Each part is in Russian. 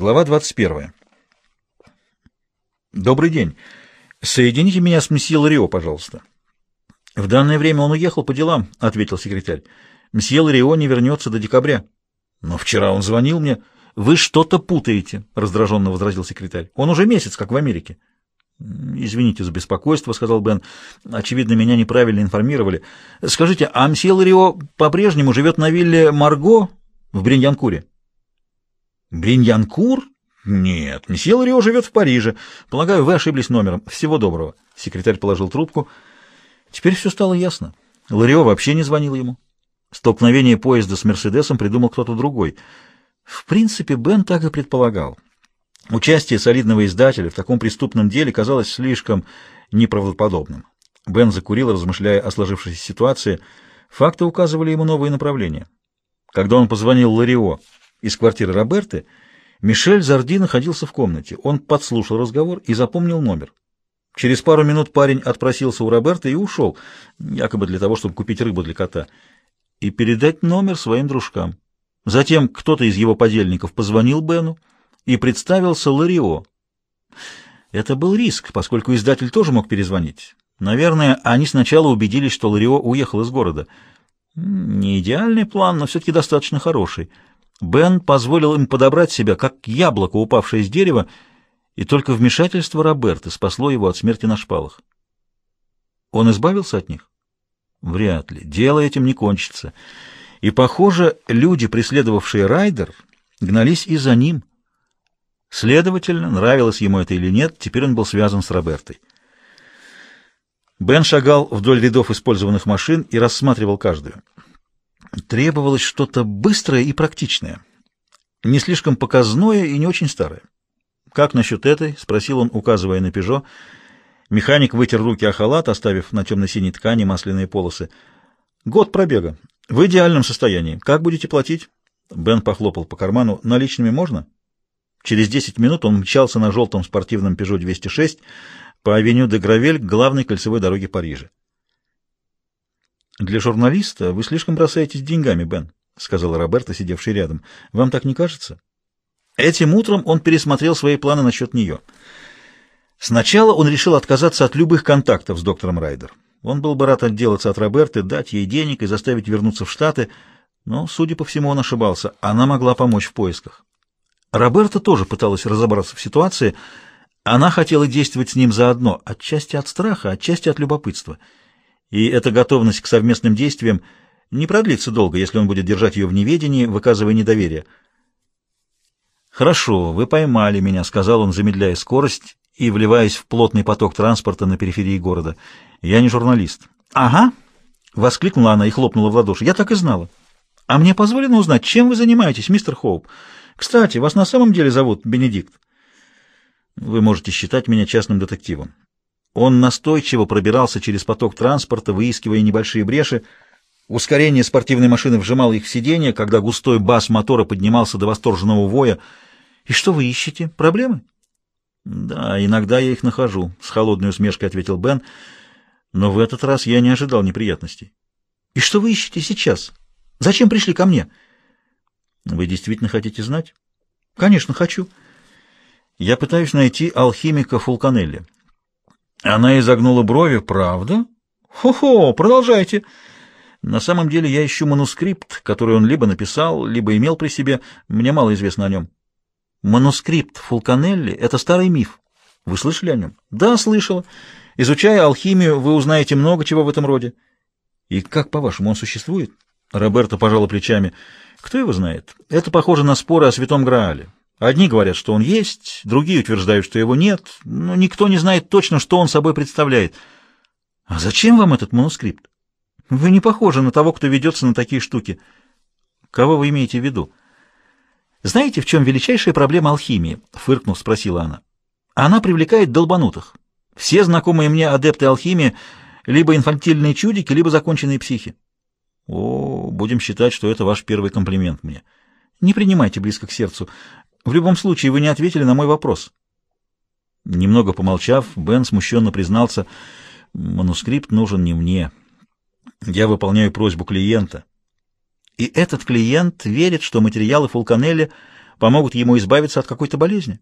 Глава 21. Добрый день. Соедините меня с месье Ларио, пожалуйста. В данное время он уехал по делам, ответил секретарь. Месье Ларио не вернется до декабря. Но вчера он звонил мне. Вы что-то путаете, раздраженно возразил секретарь. Он уже месяц как в Америке. «Извините за беспокойство», — сказал Бен. «Очевидно, меня неправильно информировали. Скажите, а мсье Ларио по-прежнему живет на вилле Марго в Бриньянкуре?» Бриньянкур? Нет, месье Ларио живет в Париже. Полагаю, вы ошиблись номером. Всего доброго. Секретарь положил трубку. Теперь все стало ясно. Ларио вообще не звонил ему. Столкновение поезда с Мерседесом придумал кто-то другой. В принципе, Бен так и предполагал. Участие солидного издателя в таком преступном деле казалось слишком неправдоподобным. Бен закурил, размышляя о сложившейся ситуации. Факты указывали ему новые направления. Когда он позвонил Ларио из квартиры Роберты, Мишель Зарди находился в комнате. Он подслушал разговор и запомнил номер. Через пару минут парень отпросился у Роберты и ушел, якобы для того, чтобы купить рыбу для кота, и передать номер своим дружкам. Затем кто-то из его подельников позвонил Бену и представился Ларио. Это был риск, поскольку издатель тоже мог перезвонить. Наверное, они сначала убедились, что Ларио уехал из города. Не идеальный план, но все-таки достаточно хороший. Бен позволил им подобрать себя, как яблоко, упавшее с дерева, и только вмешательство Роберта спасло его от смерти на шпалах. Он избавился от них? Вряд ли. Дело этим не кончится. И, похоже, люди, преследовавшие Райдер, гнались и за ним. Следовательно, нравилось ему это или нет, теперь он был связан с Робертой. Бен шагал вдоль рядов использованных машин и рассматривал каждую. Требовалось что-то быстрое и практичное. Не слишком показное и не очень старое. «Как насчет этой?» — спросил он, указывая на «Пежо». Механик вытер руки о халат, оставив на темно-синей ткани масляные полосы. «Год пробега. В идеальном состоянии. Как будете платить?» Бен похлопал по карману. «Наличными можно?» Через десять минут он мчался на желтом спортивном «Пежо 206» по авеню де Гравель к главной кольцевой дороге Парижа. «Для журналиста вы слишком бросаетесь деньгами, Бен», — сказала Роберта, сидевший рядом. «Вам так не кажется?» Этим утром он пересмотрел свои планы насчет нее. Сначала он решил отказаться от любых контактов с доктором Райдер. Он был бы рад отделаться от Роберты, дать ей денег и заставить вернуться в Штаты, но, судя по всему, он ошибался. Она могла помочь в поисках. Роберта тоже пыталась разобраться в ситуации. Она хотела действовать с ним заодно, отчасти от страха, отчасти от любопытства — и эта готовность к совместным действиям не продлится долго, если он будет держать ее в неведении, выказывая недоверие. «Хорошо, вы поймали меня», — сказал он, замедляя скорость и вливаясь в плотный поток транспорта на периферии города. «Я не журналист». «Ага», — воскликнула она и хлопнула в ладоши. «Я так и знала. А мне позволено узнать, чем вы занимаетесь, мистер Хоуп? Кстати, вас на самом деле зовут Бенедикт?» «Вы можете считать меня частным детективом». Он настойчиво пробирался через поток транспорта, выискивая небольшие бреши. Ускорение спортивной машины вжимало их в сиденье, когда густой бас мотора поднимался до восторженного воя. «И что вы ищете? Проблемы?» «Да, иногда я их нахожу», — с холодной усмешкой ответил Бен. «Но в этот раз я не ожидал неприятностей». «И что вы ищете сейчас? Зачем пришли ко мне?» «Вы действительно хотите знать?» «Конечно, хочу». «Я пытаюсь найти алхимика Фулканелли». Она изогнула брови. «Правда? Хо-хо, продолжайте». На самом деле я ищу манускрипт, который он либо написал, либо имел при себе. Мне мало известно о нем. Манускрипт Фулканелли — это старый миф. Вы слышали о нем? Да, слышала. Изучая алхимию, вы узнаете много чего в этом роде. И как, по-вашему, он существует? Роберто пожала плечами. Кто его знает? Это похоже на споры о Святом Граале. Одни говорят, что он есть, другие утверждают, что его нет, но никто не знает точно, что он собой представляет. А зачем вам этот манускрипт? Вы не похожи на того, кто ведется на такие штуки. Кого вы имеете в виду? Знаете, в чем величайшая проблема алхимии? Фыркнув, спросила она. Она привлекает долбанутых. Все знакомые мне адепты алхимии либо инфантильные чудики, либо законченные психи. О, будем считать, что это ваш первый комплимент мне. Не принимайте близко к сердцу. В любом случае, вы не ответили на мой вопрос. Немного помолчав, Бен смущенно признался, манускрипт нужен не мне. Я выполняю просьбу клиента. И этот клиент верит, что материалы Фулканелли помогут ему избавиться от какой-то болезни.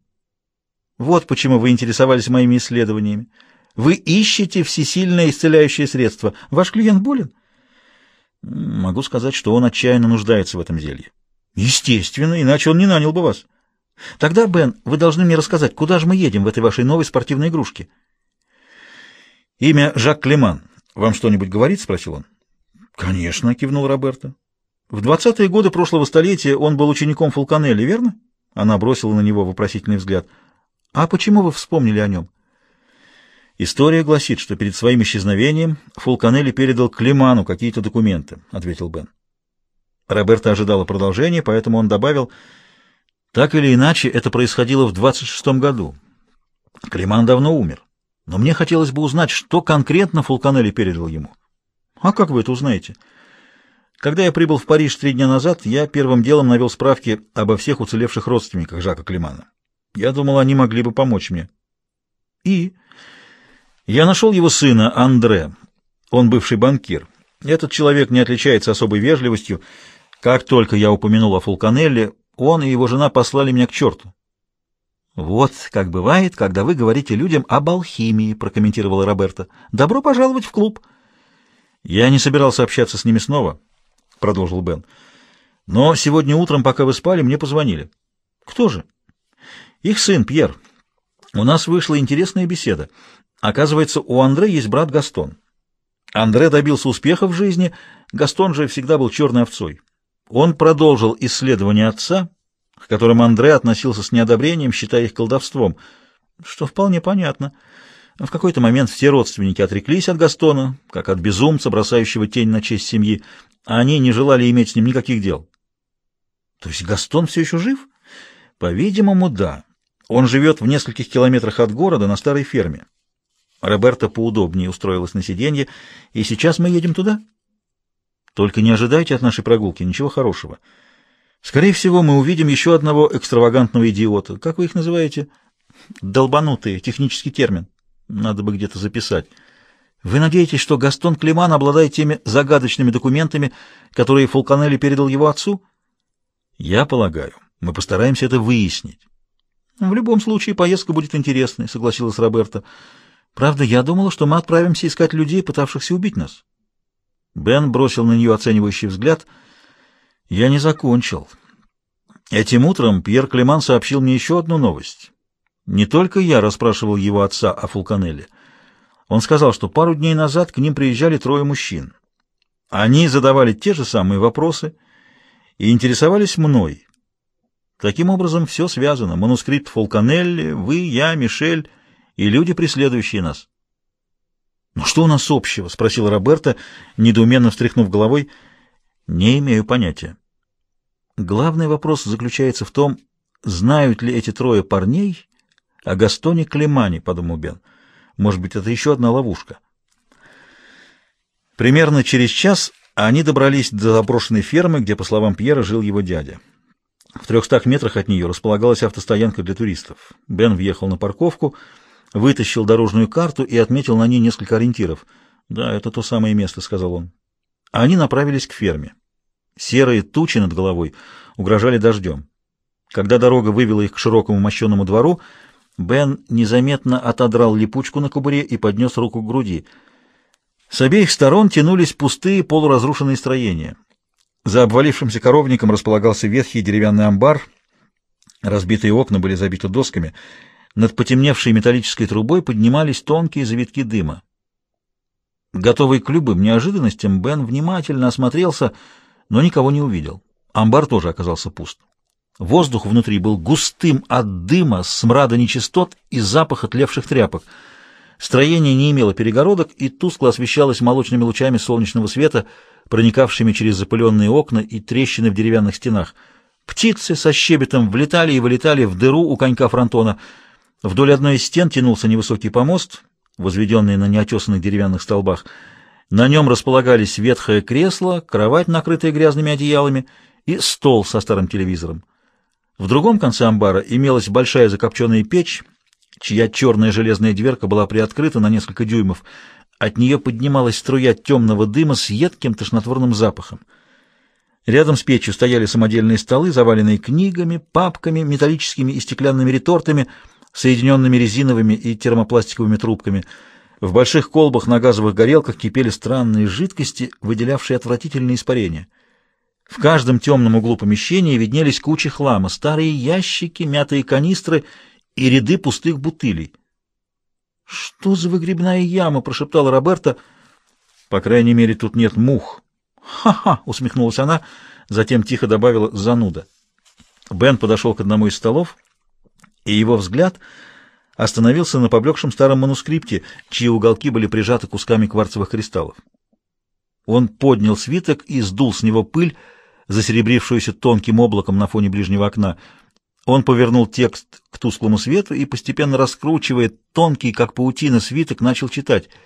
Вот почему вы интересовались моими исследованиями. Вы ищете всесильное исцеляющее средство. Ваш клиент болен? Могу сказать, что он отчаянно нуждается в этом зелье. Естественно, иначе он не нанял бы вас. Тогда, Бен, вы должны мне рассказать, куда же мы едем в этой вашей новой спортивной игрушке? Имя Жак Клеман. Вам что-нибудь говорит? Спросил он. Конечно, кивнул Роберто. В двадцатые годы прошлого столетия он был учеником Фулканелли, верно? Она бросила на него вопросительный взгляд. А почему вы вспомнили о нем? История гласит, что перед своим исчезновением Фулканелли передал Климану какие-то документы, ответил Бен. Роберто ожидала продолжения, поэтому он добавил, так или иначе, это происходило в 26-м году. Климан давно умер, но мне хотелось бы узнать, что конкретно Фулканелли передал ему. А как вы это узнаете? Когда я прибыл в Париж три дня назад, я первым делом навел справки обо всех уцелевших родственниках Жака Климана. Я думал, они могли бы помочь мне. И я нашел его сына, Андре. Он бывший банкир. Этот человек не отличается особой вежливостью. Как только я упомянул о Фулканелле, он и его жена послали меня к черту. «Вот как бывает, когда вы говорите людям об алхимии», — прокомментировала Роберта. «Добро пожаловать в клуб». «Я не собирался общаться с ними снова», — продолжил Бен. «Но сегодня утром, пока вы спали, мне позвонили». «Кто же?» «Их сын, Пьер. У нас вышла интересная беседа. Оказывается, у Андре есть брат Гастон. Андре добился успеха в жизни, Гастон же всегда был черной овцой. Он продолжил исследования отца, к которым Андре относился с неодобрением, считая их колдовством, что вполне понятно. В какой-то момент все родственники отреклись от Гастона, как от безумца, бросающего тень на честь семьи, а они не желали иметь с ним никаких дел. То есть Гастон все еще жив? По-видимому, да. Он живет в нескольких километрах от города на старой ферме. Роберта поудобнее устроилась на сиденье, и сейчас мы едем туда. Только не ожидайте от нашей прогулки ничего хорошего. Скорее всего, мы увидим еще одного экстравагантного идиота. Как вы их называете? Долбанутые, технический термин. Надо бы где-то записать. Вы надеетесь, что Гастон Климан обладает теми загадочными документами, которые Фулканелли передал его отцу? Я полагаю, мы постараемся это выяснить. В любом случае, поездка будет интересной, согласилась Роберта. Правда, я думала, что мы отправимся искать людей, пытавшихся убить нас. Бен бросил на нее оценивающий взгляд. «Я не закончил. Этим утром Пьер Клеман сообщил мне еще одну новость. Не только я расспрашивал его отца о Фулканелле. Он сказал, что пару дней назад к ним приезжали трое мужчин. Они задавали те же самые вопросы и интересовались мной. Таким образом, все связано. Манускрипт Фулканелли, вы, я, Мишель и люди, преследующие нас. «Но что у нас общего?» — спросил Роберта, недоуменно встряхнув головой. «Не имею понятия». Главный вопрос заключается в том, знают ли эти трое парней о Гастоне Клемане, — подумал Бен. Может быть, это еще одна ловушка. Примерно через час они добрались до заброшенной фермы, где, по словам Пьера, жил его дядя. В трехстах метрах от нее располагалась автостоянка для туристов. Бен въехал на парковку — вытащил дорожную карту и отметил на ней несколько ориентиров. «Да, это то самое место», — сказал он. Они направились к ферме. Серые тучи над головой угрожали дождем. Когда дорога вывела их к широкому мощенному двору, Бен незаметно отодрал липучку на кобуре и поднес руку к груди. С обеих сторон тянулись пустые полуразрушенные строения. За обвалившимся коровником располагался ветхий деревянный амбар. Разбитые окна были забиты досками — над потемневшей металлической трубой поднимались тонкие завитки дыма. Готовый к любым неожиданностям, Бен внимательно осмотрелся, но никого не увидел. Амбар тоже оказался пуст. Воздух внутри был густым от дыма, смрада нечистот и запаха тлевших тряпок. Строение не имело перегородок и тускло освещалось молочными лучами солнечного света, проникавшими через запыленные окна и трещины в деревянных стенах. Птицы со щебетом влетали и вылетали в дыру у конька фронтона — Вдоль одной из стен тянулся невысокий помост, возведенный на неотесанных деревянных столбах. На нем располагались ветхое кресло, кровать, накрытая грязными одеялами, и стол со старым телевизором. В другом конце амбара имелась большая закопченная печь, чья черная железная дверка была приоткрыта на несколько дюймов. От нее поднималась струя темного дыма с едким тошнотворным запахом. Рядом с печью стояли самодельные столы, заваленные книгами, папками, металлическими и стеклянными ретортами, соединенными резиновыми и термопластиковыми трубками. В больших колбах на газовых горелках кипели странные жидкости, выделявшие отвратительные испарения. В каждом темном углу помещения виднелись кучи хлама, старые ящики, мятые канистры и ряды пустых бутылей. «Что за выгребная яма?» — прошептала Роберта. «По крайней мере, тут нет мух», «Ха-ха!» — усмехнулась она, затем тихо добавила «зануда». Бен подошел к одному из столов, и его взгляд остановился на поблекшем старом манускрипте, чьи уголки были прижаты кусками кварцевых кристаллов. Он поднял свиток и сдул с него пыль, засеребрившуюся тонким облаком на фоне ближнего окна. Он повернул текст к тусклому свету и, постепенно раскручивая тонкий, как паутина, свиток, начал читать —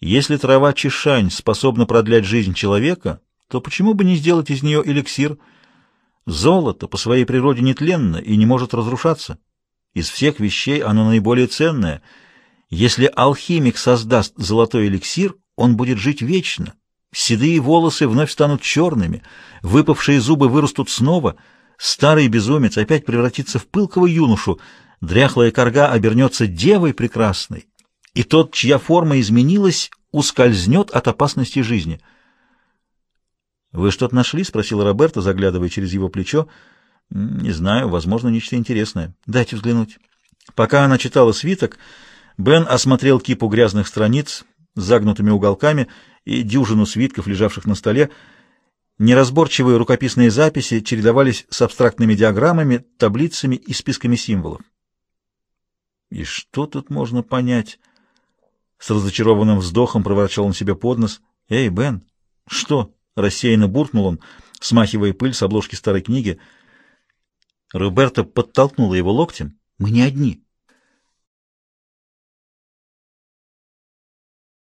если трава чешань способна продлять жизнь человека, то почему бы не сделать из нее эликсир? Золото по своей природе нетленно и не может разрушаться. Из всех вещей оно наиболее ценное. Если алхимик создаст золотой эликсир, он будет жить вечно. Седые волосы вновь станут черными, выпавшие зубы вырастут снова, старый безумец опять превратится в пылкого юношу, дряхлая корга обернется девой прекрасной, и тот, чья форма изменилась, ускользнет от опасности жизни. «Вы что-то нашли?» — спросила Роберта, заглядывая через его плечо. «Не знаю, возможно, нечто интересное. Дайте взглянуть». Пока она читала свиток, Бен осмотрел кипу грязных страниц с загнутыми уголками и дюжину свитков, лежавших на столе. Неразборчивые рукописные записи чередовались с абстрактными диаграммами, таблицами и списками символов. «И что тут можно понять?» С разочарованным вздохом проворчал он себе под нос. «Эй, Бен!» «Что?» — рассеянно буркнул он, смахивая пыль с обложки старой книги. Роберта подтолкнула его локтем. «Мы не одни.